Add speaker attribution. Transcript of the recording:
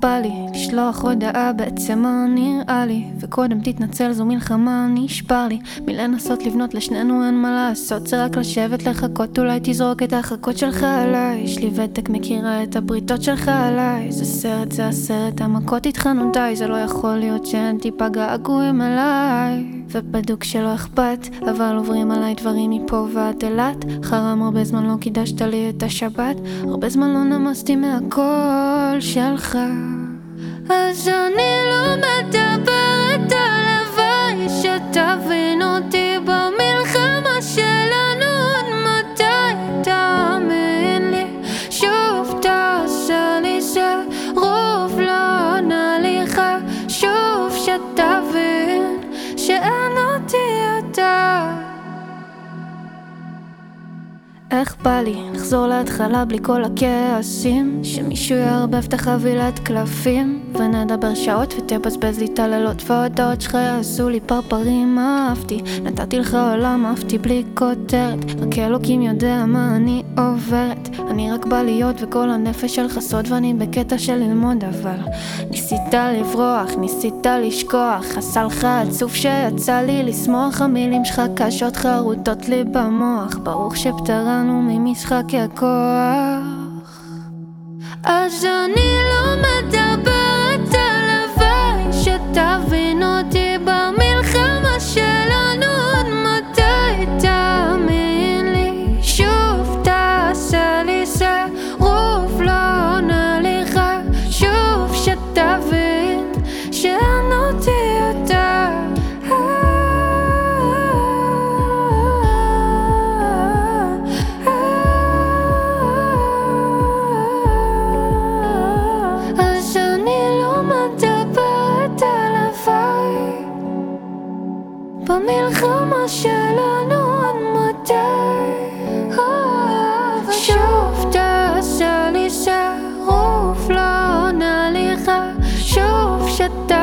Speaker 1: בא לי לשלוח הודעה בעצם מה נראה לי? וקודם תתנצל זו מלחמה נשבר לי. מלנסות לבנות לשנינו אין מה לעשות זה רק לשבת לחכות אולי תזרוק את החכות שלך עליי. יש לי ותק מכירה את הבריתות שלך עליי. זה סרט זה הסרט המכות התחלנו די זה לא יכול להיות שאין טיפה געגועים אליי ובדוק שלא אכפת אבל עוברים עליי דברים מפה ועד אילת. חרם הרבה זמן לא קידשת לי את השבת. הרבה זמן לא נמסתי מהקול שלך אז אני לא מדברת על הוואי שתבין אותי במלחמה שלנו עד מתי תאמין לי? שוב תעשה לי סירוב לא עונה לך שוב שתבין איך בא לי לחזור להתחלה בלי כל הכעסים? שמישהו יערבב את החבילת קלפים? ונדבר שעות ותבזבז לי את הלילות וההודעות שלך יעשו לי פרפרים אהבתי. נתתי לך עולם אהבתי בלי כותרת. רק אלוקים יודע מה אני עוברת אני רק בא להיות וכל הנפש שלך סוד ואני בקטע של ללמוד אבל ניסית לברוח ניסית לשכוח. עשה לך עצוב שיצא לי לשמוח המילים שלך קשות חרוטות לי במוח. ברוך שפטרנו ממשחקי הכוח. אז אני לא במלחמה שלנו עד מתי? אה, שוב תעשה לי סירוב לא עונה לך שוב שאתה